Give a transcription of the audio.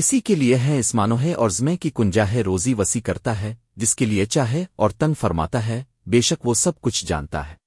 اسی کے لیے ہے اس مانوہے اور زمے کی کنجاہ روزی وسیع کرتا ہے، جس کے لیے چاہے اور تن فرماتا ہے، بے شک وہ سب کچھ جانتا ہے۔